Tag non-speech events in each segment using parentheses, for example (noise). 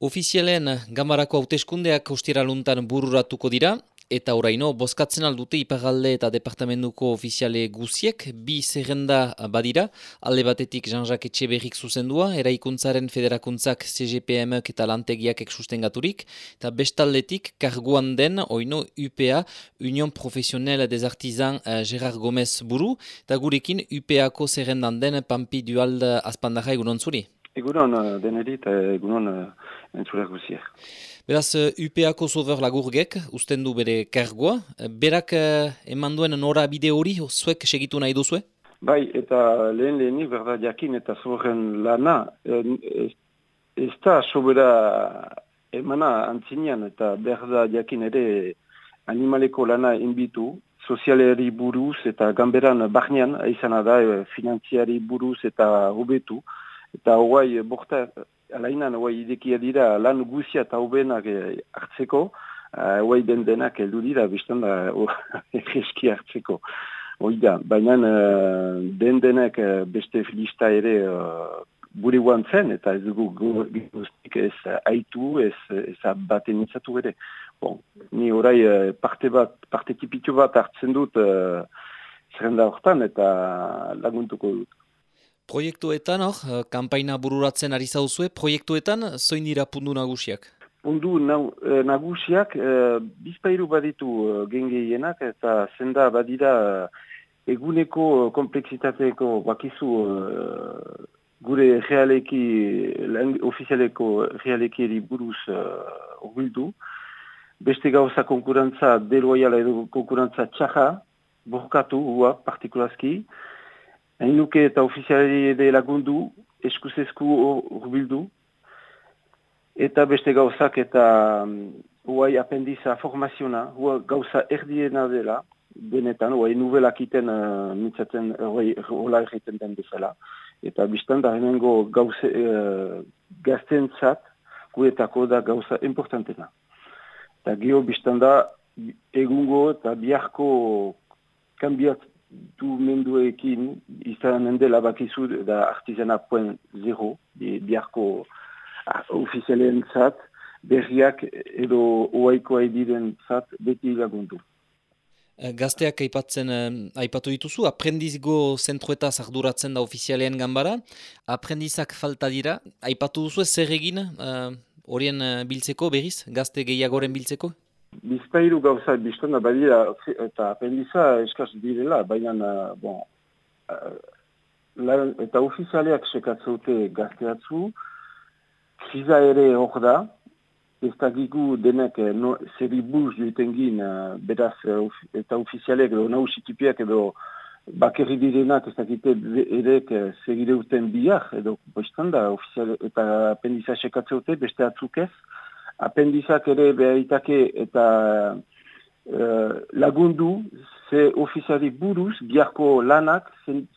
Ofizialen gamarako hauteskundeak ostiraluntan bururatuko dira, eta oraino, bozkatzen aldute ipagalde eta departamentuko ofiziale guziek, bi zerrenda badira, alde batetik Jean-Jacques Etxeberrik zuzendua, eraikuntzaren federakuntzak CGPM eta lantegiak eksustengaturik, eta bestaldetik karguan den, oino UPA, Union Profesionel des Artisans uh, Gerard Gomez buru, eta gurekin UPA-ko zerrendan den Pampi Dualde azpandarra egunon zuri. Egunon uh, denerit, egunon uh, entzulek guziek. Beraz, UPA-ko zover lagurgek, usten du bere kargoa. Berak eman duen nora bide hori, zuek segitu nahi duzue? Bai, eta lehen lehenik berda jakin eta zoveren lana, ez, ez da sobera emana antzinean eta berda jakin ere animaleko lana inbitu, sozialeri buruz eta gamberan barnean, izan da, finantziari buruz eta hubetu, eta hoai borta, alainan hoai idekia dira lan guzia eta hobenak eh, hartzeko, hoai den denak heldu dira, biztan da, (laughs) egeski hartzeko. Hoi da, baina uh, den denak uh, beste filista ere uh, bure guan zen, eta ez dugu guztik ez haitu, ez, ez baten nintzatu ere. Bon, ni orai parte bat, parte tipitu bat hartzen dut uh, zerrenda hortan, eta laguntuko dut. Proiektuetan, hor, eh, kampaina bururatzen ari zauzue, proiektuetan, zoin dira pundu nagusiak? Pundu eh, nagusiak, e, bizpairu baditu e, gengeienak, eta zenda badira eguneko kompleksitateko bakizu gure realeki, ofizialeko realeki eri buruz uh, Beste gauza konkurantza, deloiala edo konkurantza txaja, borkatu, hua, partikulazki, Hain nuke eta ofizialari ere lagundu, eskuzesku urbildu, eta beste gauzak eta huai um, apendiza formaziona, huai gauza erdiena dela, benetan, huai nuvelak iten uh, mitzaten, huai hola erreten den bezala. Eta biztan da henengo gauze, uh, gazten zat, guetako da gauza importantena. Eta geho biztan da egungo eta biharko kambiat du menduekin izan dela bakizu da artizana poen zero, biharko ah, ofizialen zat, berriak edo oaiko diren zat beti lagundu. Eh, gazteak aipatzen eh, aipatu dituzu, aprendizgo zentrueta arduratzen da ofizialean gambara, aprendizak falta dira, aipatu duzu zer egin eh, horien biltzeko berriz, gazte gehiagoren biltzeko? Bizpairu gauza biztana badira eta apendiza eskaz direla, baina bon, uh, eta ofizialeak sekatzeute gazteatzu, kriza ere hor da, ez da denek no, zeri buz duiten uh, beraz eta ofizialeak edo nausikipiak edo bakerri direnak ez da gite erek segire biak, edo boistan da, eta apendiza sekatzeute beste atzuk ez, apendizak ere behaitake eta uh, lagundu ze ofiziari buruz biharko lanak,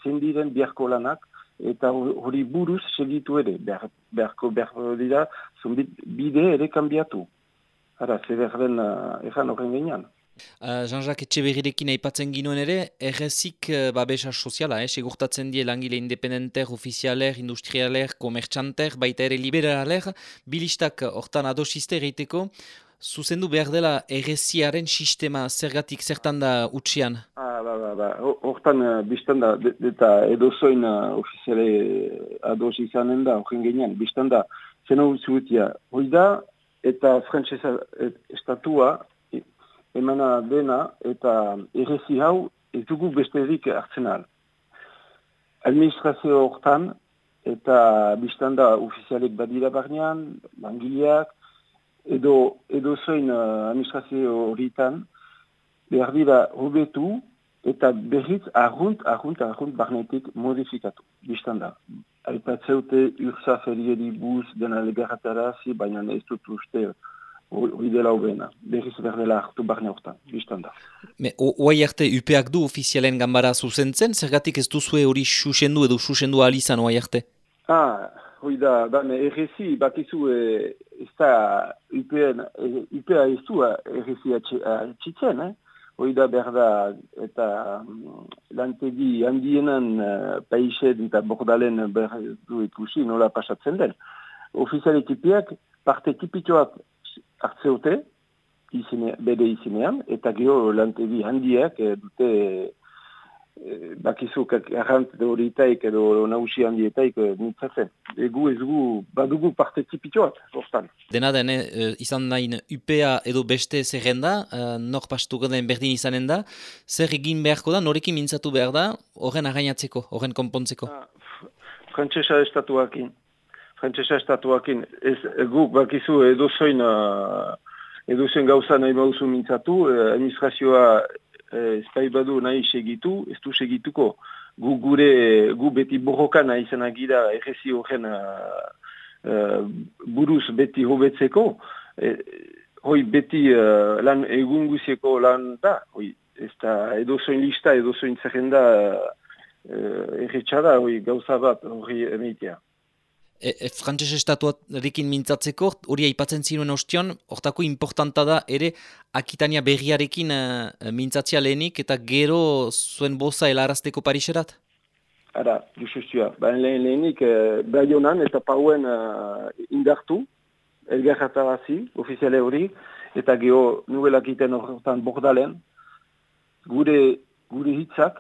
zendiren biharko lanak, eta hori buruz segitu ere, beharko beharko dira, zumbit bide ere kanbiatu. Hara, ze behar den uh, erran horren genian. Uh, Jean-Jacques Etxeberrirekin aipatzen ginoen ere, errezik uh, babesa soziala, eh? segurtatzen die langile independenter, ofizialer, industrialer, komertxanter, baita ere liberaler, bilistak hortan adosiste egiteko, zuzendu behar dela erreziaren sistema zergatik zertan da utxian? Ah, ba, ba, ba. Hortan uh, biztan da, eta edozoin uh, ofiziale ados izanen da, horren genian, biztan da, zena zuetia, hoi da, eta frantzesa estatua, emana dena eta errezi hau ez dugu besterik hartzen al. Administrazio hortan eta biztanda ofizialek badira barnean, langileak, edo, edo zoin uh, administrazio horietan, behar dira hobetu eta berriz arrunt, arrunt, arrunt barnetik modifikatu, biztanda. Aipatzeute ursa ferieri buz dena legarratarazi, baina ez dut uste hori dela hobena, berriz berdela hartu barne hortan, biztan da. Oai arte, UPEak du ofizialen gambara zuzentzen, zergatik ez duzue hori susendu edo susendu alizan oai arte? Ah, hori da, da, errezi, bakizu, e, ez da, UPEa UPEA ez du errezi atxitzen, eh? Hoi da berda eta um, lantegi handienan uh, paixet eta bordalen berdu ikusi nola pasatzen den. Ofizial ekipiak parte tipitoak hartzeute, izine, bere izinean, eta gero lantegi handiak dute e, bakizuk arrant horitaik edo nausi handietaik nintzatzen. Egu ez gu, badugu parte tipitoak, hortan. Dena den, eh, izan nahi UPA edo beste zerrenda, uh, nor pastu den berdin izanen da, zer egin beharko da, norekin mintzatu behar da, horren againatzeko, horren konpontzeko? Ah, Frantzesa estatuakin. Frantzesa estatuakin. Ez, gu, bakizu edo zoin, uh, edo zoin gauza nahi bauzu mintzatu, eh, administrazioa ez bai badu nahi segitu, ez du segituko. Gu gure, gu beti borroka nahi zen agira errezi horren uh, buruz beti hobetzeko. E, hoi beti uh, lan egun guzieko lan da. Hoi, ez da edo zoin lista, edo zoin zerrenda uh, erretxada, hoi gauza bat hori emeitea e, e, frantzese estatuarekin mintzatzeko, hori aipatzen zinuen ostion, hortako importanta da ere Akitania berriarekin uh, mintzatzea lehenik eta gero zuen boza helarazteko Pariserat? Ara, justua, baina lehen lehenik uh, eta pauen uh, indartu, elgarratarazi, ofiziale hori, eta gero nubelak iten horretan bordalen, gure, gure hitzak,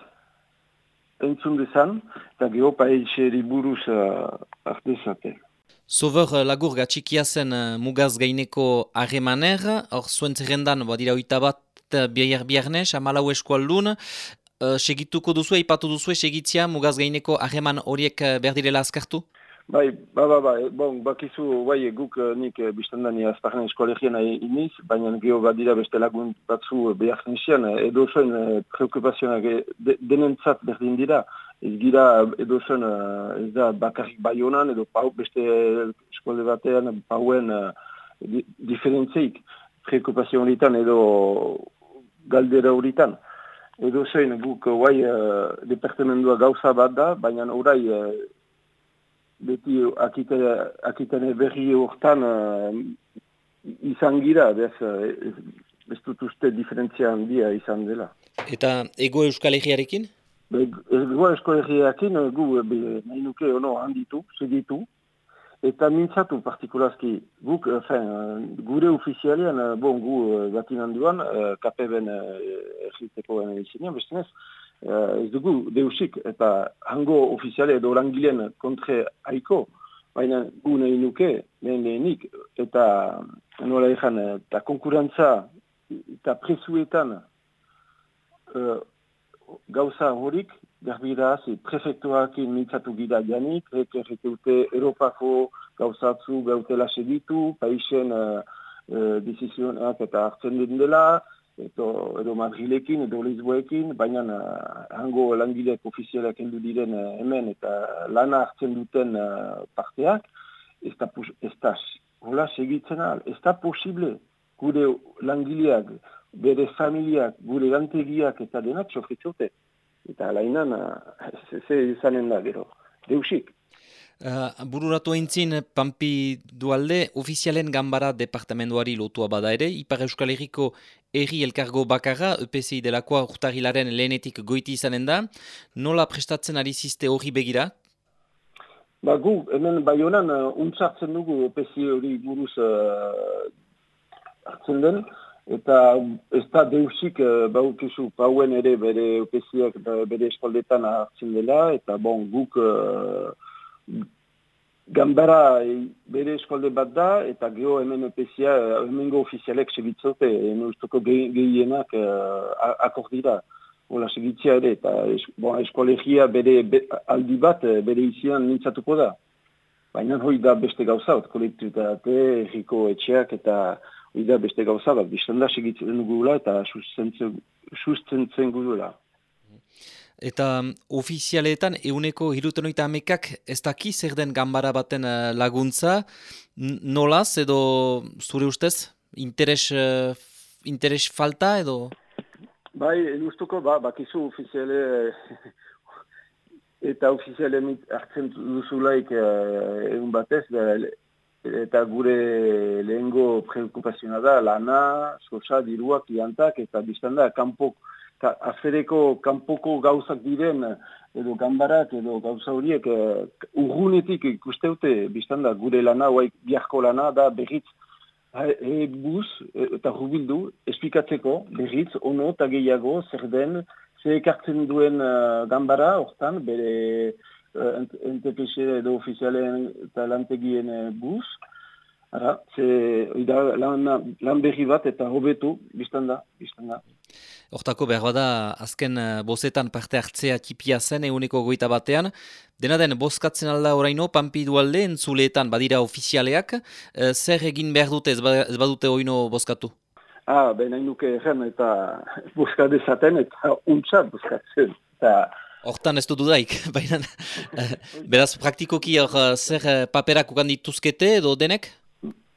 entzun dezan, eta geopa eixeri buruz uh, artezate. Sober uh, lagur gatxikia zen uh, mugaz gaineko arremaner, hor zuen zerrendan, badira oita bat biar biarnez, amalau eskualdun, uh, segituko duzu, ipatu duzu, segitzia mugaz gaineko arreman horiek berdirela azkartu? Bai, ba, ba, ba, bon, bakizu, bai, guk eh, nik e, biztandani azparren eskolegian iniz, baina geho badira beste lagun batzu behar nisian, edo zoen e, preokupazionak de, denentzat berdin dira, ez gira edo zoen ez da bakarrik bai edo pau, beste eskole batean pauen di, diferentzeik preokupazio horitan edo galdera horitan. Edo zoen guk, bai, departamendua gauza bat da, baina orai beti akitene berri hortan uh, izan gira, bez, ez dut uste diferentzia handia izan dela. Eta ego euskal egiarekin? Ego euskal egiarekin gu nahi nuke ono handitu, segitu, eta mintzatu partikulazki guk, fin, gure ofizialean, bon, gu gatin handuan, kapeben egiteko uh, beste uh, ez dugu deusik eta hango ofiziale edo langileen kontre haiko, baina gu nahi nuke lehen lehenik eta nola ezan, eta konkurantza eta presuetan uh, gauza horik garbira hazi prefektuakin mintzatu gira janik, eke erreteute Europako gauzatzu gautela segitu, paixen uh, uh, eta hartzen den dela, edo, edo Madrilekin, edo Lisboekin, baina uh, hango langileak ofizialak endu diren uh, hemen eta lana hartzen duten uh, parteak, ez da, ez da, hola segitzen al, ez da posible gure langileak, bere familiak, gure lantegiak eta denak sofritzote. Eta alainan, uh, ze izanen da gero, deusik. Uh, bururatu eintzin, Pampi dualde, ofizialen gambara departamentuari lotua bada ere, Ipar Euskal Herriko erri elkargo bakarra, EPCI delakoa urtarilaren lehenetik goiti izanen da, nola prestatzen ari ziste hori begira? Ba gu, hemen bai honan, uh, untzartzen dugu EPCI hori buruz uh, hartzen den, eta ez da deusik uh, baukizu pauen ere bere EPCIak bere espaldetan hartzen dela, eta bon, guk... Uh, Gambara bere eskolde bat da, eta geho hemen epezia, hemengo ofizialek segitzote, hemen ustoko gehienak uh, akordira. Ola segitzia ere, eta es, bon, eskolegia bere aldi bat, bere izian nintzatuko da. Baina hori da beste gauza bat, kolektritate, erriko etxeak, eta hori da beste gauza bat. Biztanda segitzen gugula eta sustentzen gugula. Eta um, ofizialetan euneko hirutenoita amekak ez daki zer den gambara baten uh, laguntza, nolaz edo zure ustez interes, uh, interes falta edo? Bai, justuko, ba, bakizu ofiziale (laughs) eta ofiziale hartzen duzulaik uh, egun batez, eta gure lehengo preokupazioa da, lana, sosa, diruak, iantak, eta biztanda, kanpok azereko kanpoko gauzak diren edo gambarak edo gauza horiek uh, urgunetik ikusteute biztan da gure lana, oaik biharko lana da berriz e, buz eta rubildu esplikatzeko berriz ono eta gehiago zer den ze ekartzen duen uh, gambara hortan bere uh, NTPC edo ofizialen eta lantegien uh, Ara, ze, oida, lan, lan berri bat eta hobetu, biztan da, biztan da. Hortako behar bada, azken uh, bozetan parte hartzea tipia zen eguneko goita batean. Dena den, bozkatzen alda oraino, pampi dualde, entzuleetan badira ofizialeak. Uh, zer egin behar dute, ez, ba, badute oino bozkatu? Ah, behin nahi nuke egen eta (laughs) bozkadezaten eta untzat bozkatzen. Eta... Hortan ez du dudaik, (laughs) baina beraz praktikoki hor zer paperak ukan dituzkete edo denek?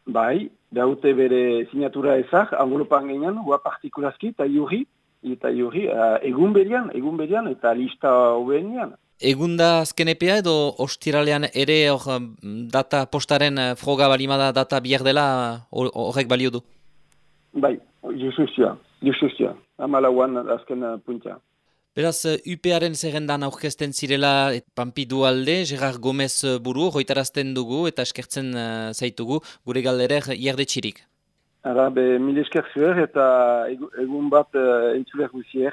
Bai, daute bere sinatura ezak, angolopan genian, hua partikulazki, eta juri, eta juri, uh, egun berian, egun berian, eta lista hobenian. Egun da azken epea edo ostiralean ere or, data postaren eh, froga balimada data bier dela horrek balio du? Bai, justuzia, justuzia, amalauan azken uh, puntia. Beraz, eh, UParen zerrendan aurkezten zirela Pampi Dualde, Gerard Gomez eh, buru, hoitarazten dugu eta eskertzen uh, zaitugu gure galderer jerde txirik. Ara, be, mil esker zuer eta egun bat uh, entzuler guzier.